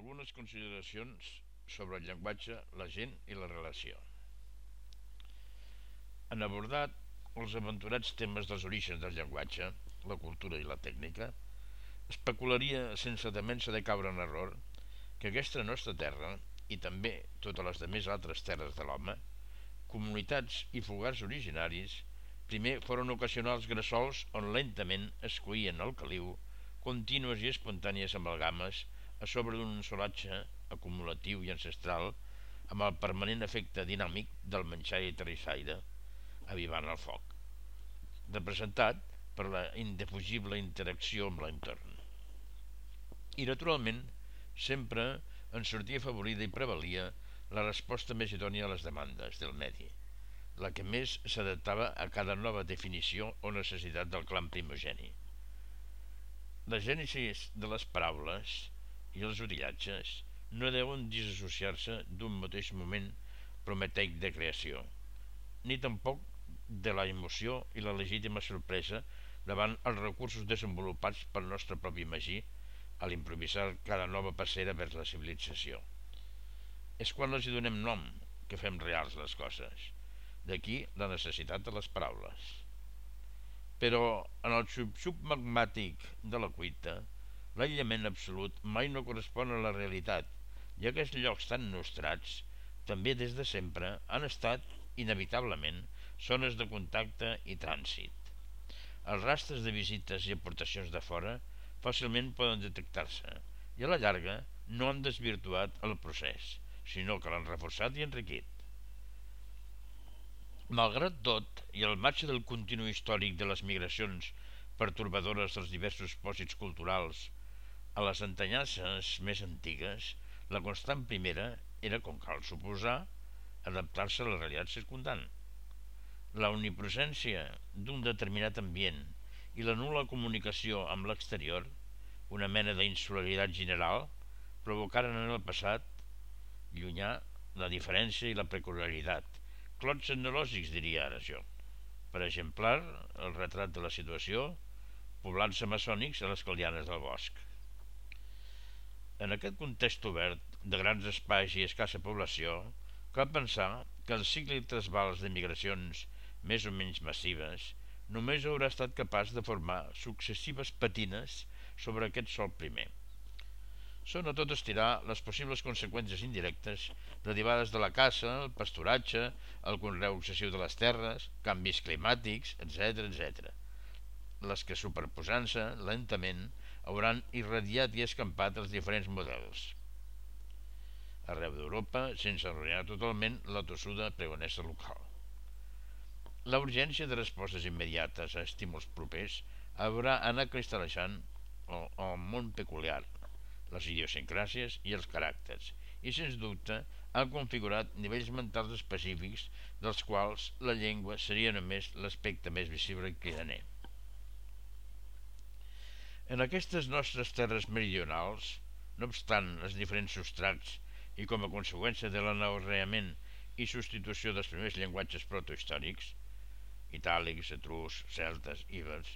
algunes consideracions sobre el llenguatge, la gent i la relació. En abordat els aventurats temes dels orígens del llenguatge, la cultura i la tècnica, especularia sense temença de caure en error que aquesta nostra terra, i també totes les de més altres terres de l'home, comunitats i fogars originaris, primer foren ocasionals gressols on lentament es coïen al caliu contínues i espontànies amalgames a sobre d'un solatge acumulatiu i ancestral amb el permanent efecte dinàmic del menjar i terrissaire avivant el foc, representat per la indefugible interacció amb l'entorn. I, naturalment, sempre en sortia afavorida i prevalia la resposta més idònia a les demandes del medi, la que més s'adaptava a cada nova definició o necessitat del clan primogeni. La gènesi de les paraules i els orillatges no deuen disassociar-se d'un mateix moment prometeic de creació, ni tampoc de la emoció i la legítima sorpresa davant els recursos desenvolupats pel nostre propi magí a l'improvisar cada nova passera vers la civilització. És quan els hi donem nom que fem reals les coses. D'aquí la necessitat de les paraules. Però en el xup-xup magmàtic de la cuita, L'aïllament absolut mai no correspon a la realitat, ja que els llocs tan nostrats, també des de sempre, han estat, inevitablement, zones de contacte i trànsit. Els rastres de visites i aportacions de fora fàcilment poden detectar-se i a la llarga no han desvirtuat el procés, sinó que l'han reforçat i enriquit. Malgrat tot, i al marge del continu històric de les migracions pertorbadores dels diversos pòsits culturals a les entanyances més antigues, la constant primera era, com cal suposar, adaptar-se a la realitat circundant. La omnipresència d'un determinat ambient i la nula comunicació amb l'exterior, una mena d'insularitat general, provocaren en el passat llunyà la diferència i la peculiaritat. Clots etnològics, diria ara jo. Per exemplar, el retrat de la situació, poblats amazònics a les caldianes del bosc. En aquest context obert de grans espais i escassa població, cal pensar que el cicle trasbals de migracions més o menys massives només haurà estat capaç de formar successives patines sobre aquest sol primer. Són a tot estirar les possibles conseqüències indirectes derivades de la caça, el pasturatge, el conreu excessiu de les terres, canvis climàtics, etc etc. Les que superposant-se lentament hauran irradiat i escampat els diferents models. Arreu d'Europa, sense arruïnar totalment la tossuda pregonesa local. La urgència de respostes immediates a estímuls propers haurà anat cristal·lejant el, el món peculiar, les idiosincràsies i els caràcters, i sens dubte ha configurat nivells mentals específics dels quals la llengua seria només l'aspecte més visible i cridaner. En aquestes nostres terres meridionals, no obstant els diferents substrats i com a conseqüència de l'anaurreament i substitució dels primers llenguatges protohistòrics, itàlics, etrus, celtes, ibers,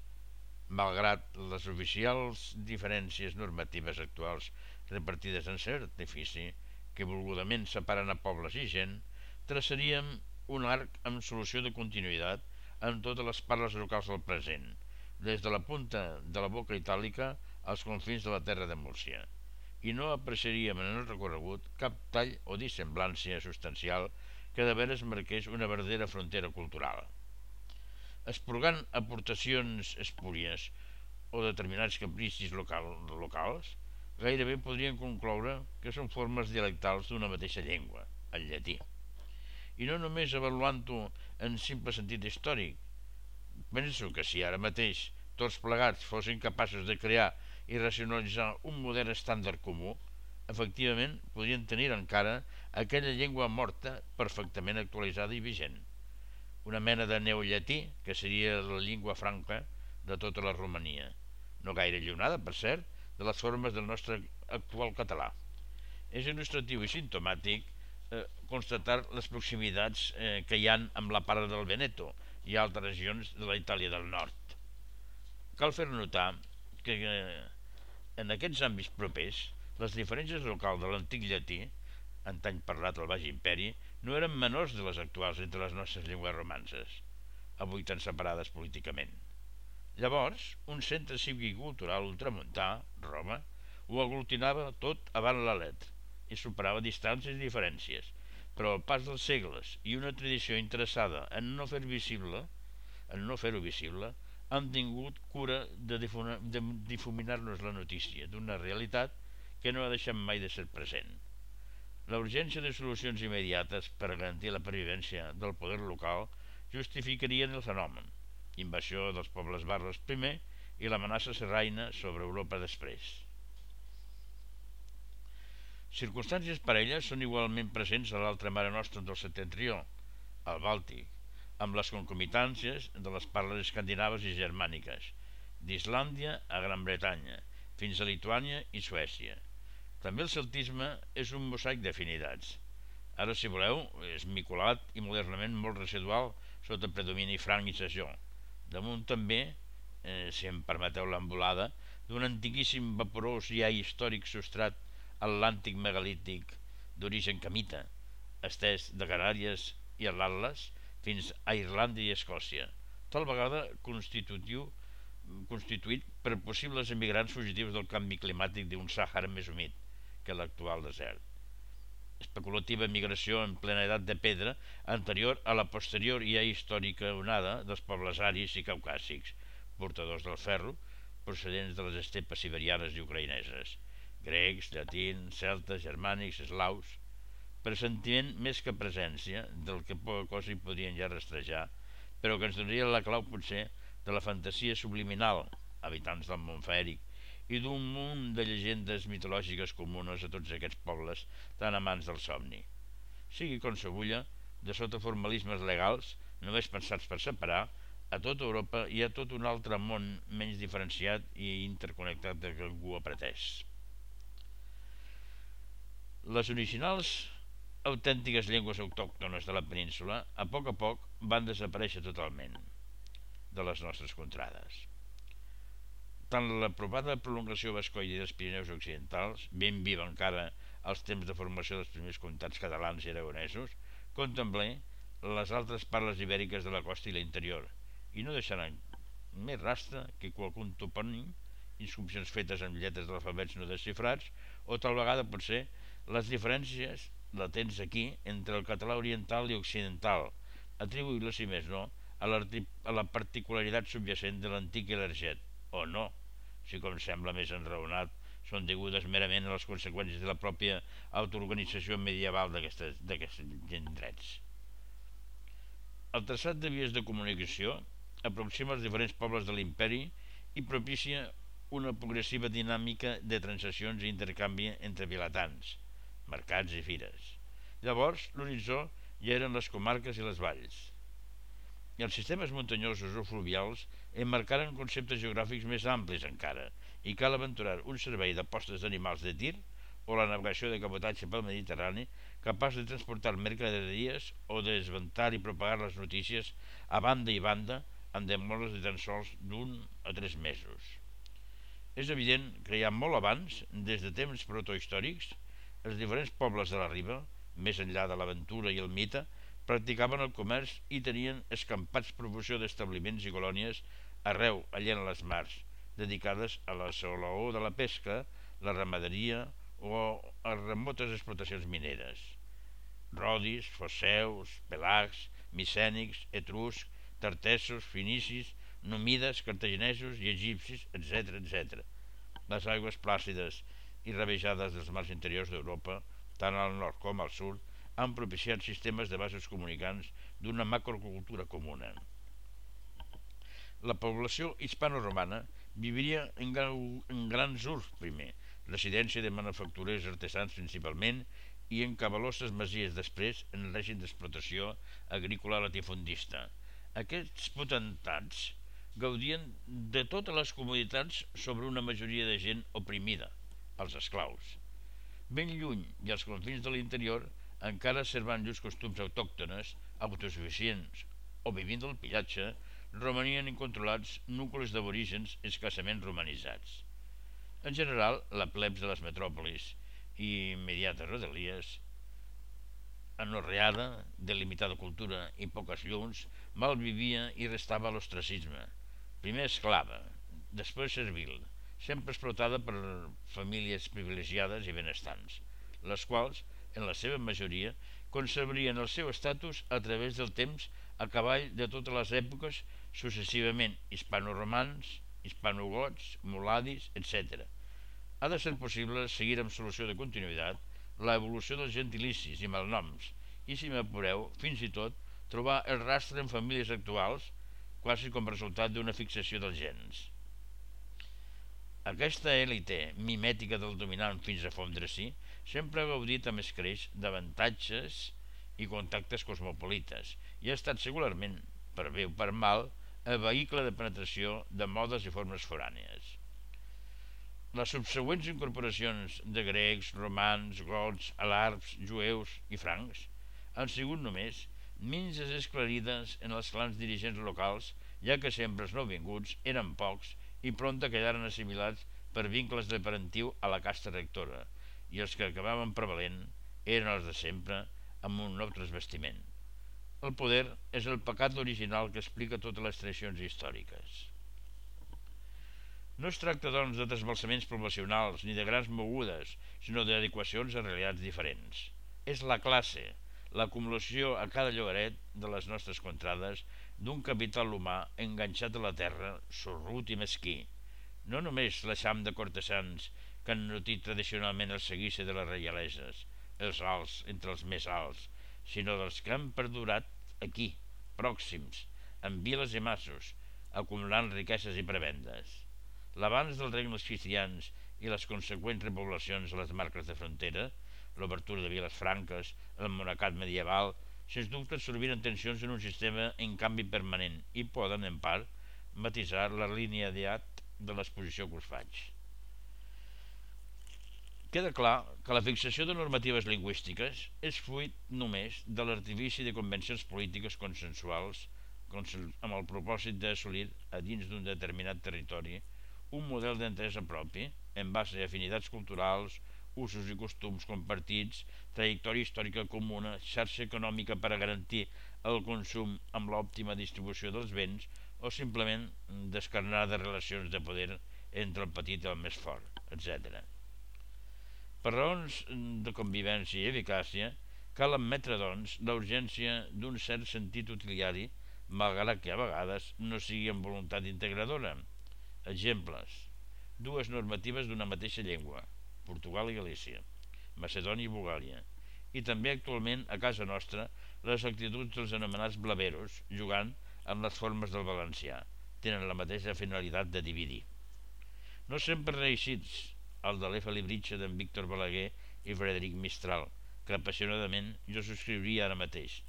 malgrat les oficials diferències normatives actuals repartides en cert artifici, que volgudament separen a pobles i gent, traçaríem un arc amb solució de continuïtat en totes les parles locals del present, des de la punta de la boca itàlica als confins de la terra de Múrcia, i no apreciaríem en el recorregut cap tall o dissemblància substancial que de veres marqués una verdadera frontera cultural. Esporgant aportacions espúries o determinats capricis local, locals, gairebé podrien concloure que són formes dialectals d'una mateixa llengua, el llatí. I no només avaluant-ho en simple sentit històric, Penso que si ara mateix tots plegats fossin capaços de crear i racionalitzar un model estàndard comú, efectivament podrien tenir encara aquella llengua morta perfectament actualitzada i vigent. Una mena de neollatí que seria la llengua franca de tota la Romania, no gaire llunada, per cert, de les formes del nostre actual català. És il·lustratiu i sintomàtic eh, constatar les proximitats eh, que hi han amb la part del Veneto, i altres regions de la Itàlia del Nord. Cal fer notar que eh, en aquests àmbits propers Les diferències locals de l'antic llatí, antany parlat al Baix Imperi, no eren menors de les actuals entre les nostres llengües romances, avui tan separades políticament. Llavors, un centre cívic i cultural ultramuntà, Roma, ho aglutinava tot avant la letra i superava distàncies i diferències, però el pas dels segles i una tradició interessada en no fer visible, en no fer-ho visible, han tingut cura de, de difuminar-nos la notícia d'una realitat que no ha deixat mai de ser present. La urgència de solucions immediates per garantir la pervivència del poder local justificarien el fenomen, invasió dels pobles bàrbars primer i l'amenaça serraina sobre Europa després. Circumstàncies parelles són igualment presents a l'altra mare nostra del setentrió, al Bàltic, amb les concomitàncies de les parles escandinaves i germàniques, d'Islàndia a Gran Bretanya, fins a Lituània i Suècia. També el celtisme és un mosaic d'afinitats. Ara, si voleu, és miculat i modernament molt residual sota predomini franc i sació. Damunt també, eh, si em permeteu l'embulada, d'un antiquíssim vaporós ja històric substrat atlàntic megalític d'origen camita, estès de Canàries i l'Atlas fins a Irlanda i Escòcia, tal vegada constitutiu constituït per possibles emigrants fugitius del canvi climàtic d'un Sàhara més humit que l'actual desert. Especulativa migració en plena edat de pedra anterior a la posterior i històrica onada dels pobles aris i caucàsics, portadors del ferro, procedents de les estepes siberianes i ucraïneses, grecs, llatins, celtes, germànics, eslaus, presentiment més que presència del que poca cosa hi podrien ja rastrejar, però que ens donaria la clau potser de la fantasia subliminal, habitants del món fèric, i d'un munt de llegendes mitològiques comunes a tots aquests pobles tan amants del somni. Sigui com s'agulla, de sota formalismes legals, només pensats per separar, a tota Europa hi ha tot un altre món menys diferenciat i interconnectat de que algú ha pretès. Les originals autèntiques llengües autòctones de la península a poc a poc van desaparèixer totalment de les nostres contrades. Tant la provada prolongació bascoide dels Pirineus Occidentals, ben viva encara als temps de formació dels primers comtats catalans i aragonesos, com també les altres parles ibèriques de la costa i l'interior, i no deixaran més rastre que qualcun topònim, inscripcions fetes amb lletres d'alfabets no desxifrats, o tal vegada potser les diferències la tens aquí entre el català oriental i occidental, atribuïble, si més no, a, a la particularitat subjacent de l'antic i o no, si com sembla més enraonat, són degudes merament a les conseqüències de la pròpia autoorganització medieval d'aquests indrets. El traçat de vies de comunicació aproxima els diferents pobles de l'imperi i propicia una progressiva dinàmica de transaccions i intercanvi entre vilatans, mercats i fires. Llavors, l'horitzó ja eren les comarques i les valls. I els sistemes muntanyosos o fluvials emmarcaren conceptes geogràfics més amplis encara, i cal aventurar un servei de postes d'animals de tir o la navegació de cabotatge pel Mediterrani capaç de transportar mercaderies o de desventar i propagar les notícies a banda i banda en demores de tan sols d'un a tres mesos. És evident que ja molt abans, des de temps protohistòrics, els diferents pobles de la riba, més enllà de l'aventura i el mite, practicaven el comerç i tenien escampats proporció d'establiments i colònies arreu allà en les mars, dedicades a la solaó de la pesca, la ramaderia o a remotes explotacions mineres. Rodis, foseus, pelags, micènics, etruscs, tartessos, finicis, numides, cartaginesos i egipcis, etc etc. Les aigües plàcides i ravejades dels mars interiors d'Europa, tant al nord com al sud, han propiciat sistemes de bases comunicants d'una macrocultura comuna. La població hispano-romana viviria en, en grans urts primer, residència de manufacturers artesans principalment, i en cabaloses masies després en règim d'explotació agrícola latifundista. Aquests potentats gaudien de totes les comoditats sobre una majoria de gent oprimida – els esclaus. Ben lluny i als confins de l'interior, encara servant llurs costums autòctones, autosuficients o vivint del pillatge, romanien incontrolats núcleos d'aborígens escassament romanitzats. En general, la plebs de les metròpolis i immediates rodelies, anorreada, de limitada cultura i poques llums, malvivia i restava l'ostracisme. Primer esclava, després servil, sempre explotada per famílies privilegiades i benestants, les quals, en la seva majoria, conservarien el seu estatus a través del temps a cavall de totes les èpoques successivament hispano-romans, hispanogots, muladis, etc. Ha de ser possible seguir amb solució de continuïtat l'evolució dels gentilicis i malnoms i, si m'apureu, fins i tot trobar el rastre en famílies actuals quasi com resultat d'una fixació dels gens. Aquesta élite mimètica del dominant fins a fondre-s'hi sempre ha gaudit amb escreix d'avantatges i contactes cosmopolites i ha estat singularment, per bé o per mal, a vehicle de penetració de modes i formes forànies. Les subsegüents incorporacions de grecs, romans, gots, alarbs, jueus i francs han sigut només minces esclarides en els clans dirigents locals, ja que sempre els nouvinguts eren pocs i prompte quedaren assimilats per vincles de parentiu a la casta rectora, i els que acabaven prevalent eren els de sempre amb un nou transvestiment. El poder és el pecat original que explica totes les tradicions històriques. No es tracta, doncs, de desbalsaments poblacionals ni de grans mogudes, sinó d'adequacions a realitats diferents. És la classe, l'acumulació a cada llogaret de les nostres contrades d'un capital humà enganxat a la terra, sorrut i mesquí. No només l'eixam de cortesans que han notit tradicionalment el seguici de les reialeses, els alts entre els més alts, sinó dels que han perdurat aquí, pròxims, en viles i massos, acumulant riqueses i prebendes. L'abans dels regnes cristians i les conseqüents repoblacions a les marques de frontera, l'obertura de viles franques, el monacat medieval, sens dubte absorbiren tensions en un sistema en canvi permanent i poden, en part, matisar la línia diat de l'exposició que us faig. Queda clar que la fixació de normatives lingüístiques és fruit només de l'artifici de convencions polítiques consensuals amb el propòsit d'assolir a dins d'un determinat territori un model d'entesa propi en base a afinitats culturals, usos i costums compartits, trajectòria històrica comuna, xarxa econòmica per a garantir el consum amb l'òptima distribució dels béns o simplement descarnar de relacions de poder entre el petit i el més fort, etc. Per raons de convivència i eficàcia, cal admetre, doncs, la urgència d'un cert sentit utiliari, malgrat que a vegades no sigui amb voluntat integradora. Exemples. Dues normatives d'una mateixa llengua, Portugal i Galícia, Macedònia i Bulgària, i també actualment a casa nostra les actituds dels anomenats blaveros, jugant amb les formes del valencià, tenen la mateixa finalitat de dividir. No sempre reeixits el de l'Efa Libritxa d'en Víctor Balaguer i Frederic Mistral, que apassionadament jo subscriuria ara mateix,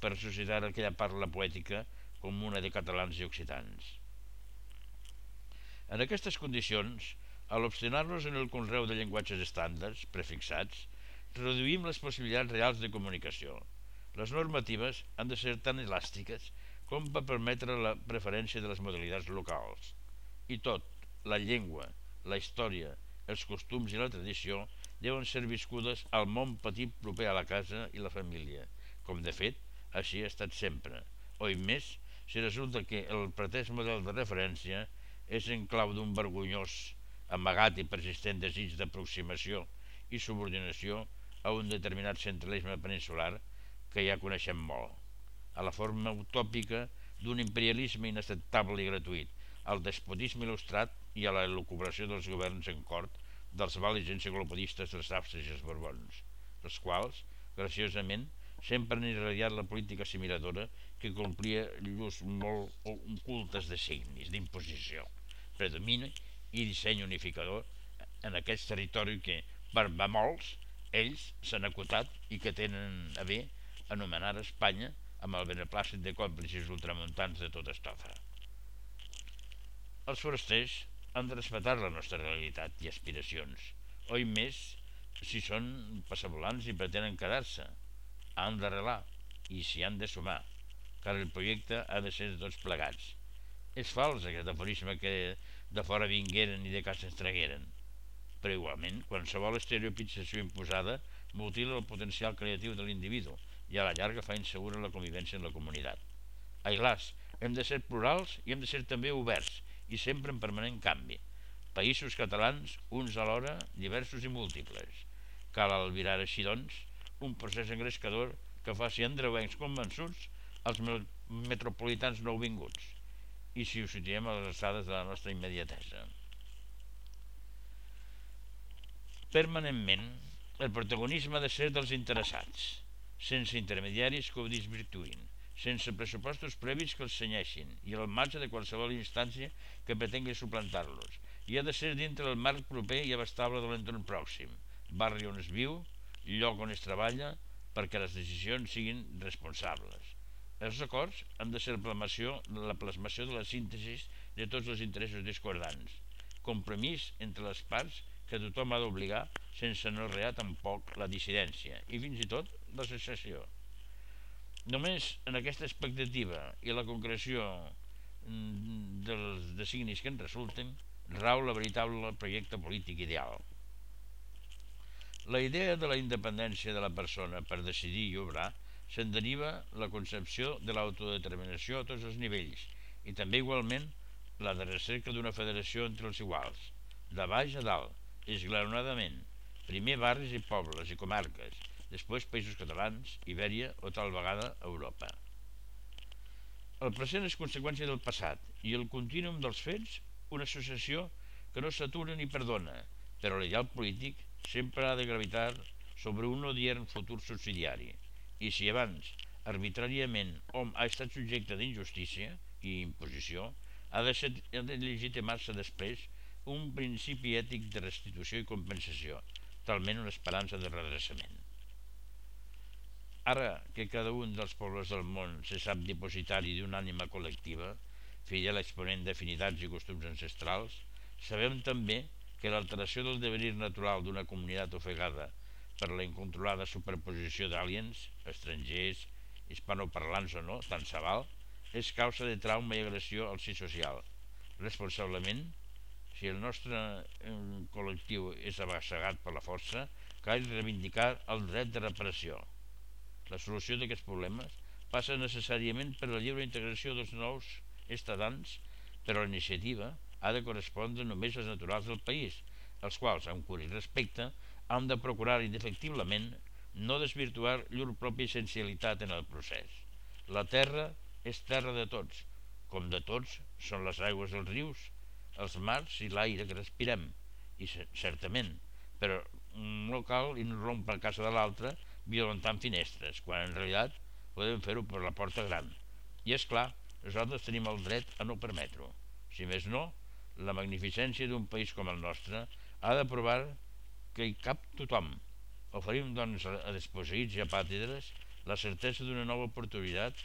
per suscitar aquella parla poètica com una de catalans i occitans. En aquestes condicions, a l'obstinar-nos en el conreu de llenguatges estàndards, prefixats, reduïm les possibilitats reals de comunicació. Les normatives han de ser tan elàstiques com per permetre la preferència de les modalitats locals. I tot, la llengua, la història, els costums i la tradició deuen ser viscudes al món petit proper a la casa i la família, com de fet així ha estat sempre, o i més si resulta que el pretès model de referència és en clau d'un vergonyós amagat i persistent desig d'aproximació i subordinació a un determinat centralisme peninsular que ja coneixem molt, a la forma utòpica d'un imperialisme inacceptable i gratuït, al despotisme il·lustrat i a la elucubració dels governs en cort dels vàlids enciclopedistes dels Àustries i els Borbons, els quals, graciosament, sempre han irradiat la política assimiladora que complia llurs molt ocultes de signis, d'imposició. Predomina i disseny unificador en aquest territori que, per molts, ells s'han acotat i que tenen a bé anomenar Espanya amb el beneplàcit de còmplices ultramuntans de tota estofa. Els forasters han de respectar la nostra realitat i aspiracions, o i més si són passavolants i pretenen quedar-se. Han d'arrelar i s'hi han de sumar, car el projecte ha de ser tots plegats. És fals aquest aforisme que de fora vingueren i de casa es tragueren. però igualment qualsevol estereotipització imposada mutila el potencial creatiu de l'individu i a la llarga fa insegura la convivència en la comunitat. Ailàs, hem de ser plurals i hem de ser també oberts i sempre en permanent canvi. Països catalans, uns alhora, diversos i múltiples. Cal albirar així, doncs, un procés engrescador que faci andreuencs convençuts als metropolitans nouvinguts i si ho situem a les alçades de la nostra immediatesa. Permanentment, el protagonisme ha de ser dels interessats, sense intermediaris que ho desvirtuïn, sense pressupostos previs que els senyeixin i al marge de qualsevol instància que pretengui suplantar-los, i ha de ser dintre del marc proper i abastable de l'entorn pròxim, barri on es viu, lloc on es treballa, perquè les decisions siguin responsables. Els acords han de ser la plasmació, la plasmació de la síntesi de tots els interessos discordants, compromís entre les parts que tothom ha d'obligar sense no rear tampoc la dissidència i fins i tot la secessió. Només en aquesta expectativa i la concreció mm, dels designis que en resulten rau la veritable projecte polític ideal. La idea de la independència de la persona per decidir i obrar se'n deriva la concepció de l'autodeterminació a tots els nivells i també igualment la de recerca d'una federació entre els iguals, de baix a dalt, esglaonadament, primer barris i pobles i comarques, després països catalans, Ibèria o tal vegada Europa. El present és conseqüència del passat i el contínuum dels fets una associació que no s'atura ni perdona, però l'ideal polític sempre ha de gravitar sobre un odient futur subsidiari, i si abans arbitràriament hom ha estat subjecte d'injustícia i imposició, ha de, ser, ha de legitimar-se després un principi ètic de restitució i compensació, talment una esperança de redreçament. Ara que cada un dels pobles del món se sap dipositari d'una ànima col·lectiva, fidel exponent d'afinitats i costums ancestrals, sabem també que l'alteració del devenir natural d'una comunitat ofegada per la incontrolada superposició d'aliens, estrangers, hispanoparlants o no, tant se val, és causa de trauma i agressió al si social. Responsablement, si el nostre col·lectiu és abassegat per la força, cal reivindicar el dret de reparació. La solució d'aquests problemes passa necessàriament per la lliure integració dels nous estadants, però la iniciativa ha de correspondre només als naturals del país, els quals, amb cura i respecte, han de procurar indefectiblement no desvirtuar llur pròpia essencialitat en el procés. La terra és terra de tots, com de tots són les aigües dels rius, els mars i l'aire que respirem, i certament, però no cal irrompre a casa de l'altre violentant finestres, quan en realitat podem fer-ho per la porta gran. I és clar, nosaltres tenim el dret a no permetre-ho. Si més no, la magnificència d'un país com el nostre ha de provar que hi cap tothom. Oferim, doncs, a desposseïts i apàtides la certesa d'una nova oportunitat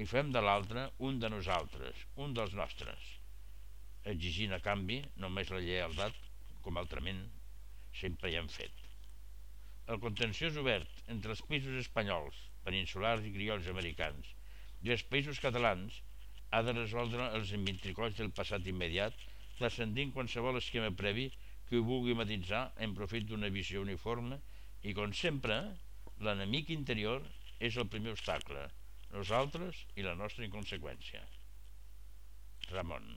i fem de l'altre un de nosaltres, un dels nostres, exigint a canvi només la lleialtat, com altrament sempre hi hem fet. El contenciós obert entre els països espanyols, peninsulars i criolls americans i els països catalans ha de resoldre els inventricolls del passat immediat, transcendint qualsevol esquema previ que ho vulgui matitzar en profit d'una visió uniforme i, com sempre, l'enemic interior és el primer obstacle, nosaltres i la nostra inconseqüència. Ramon.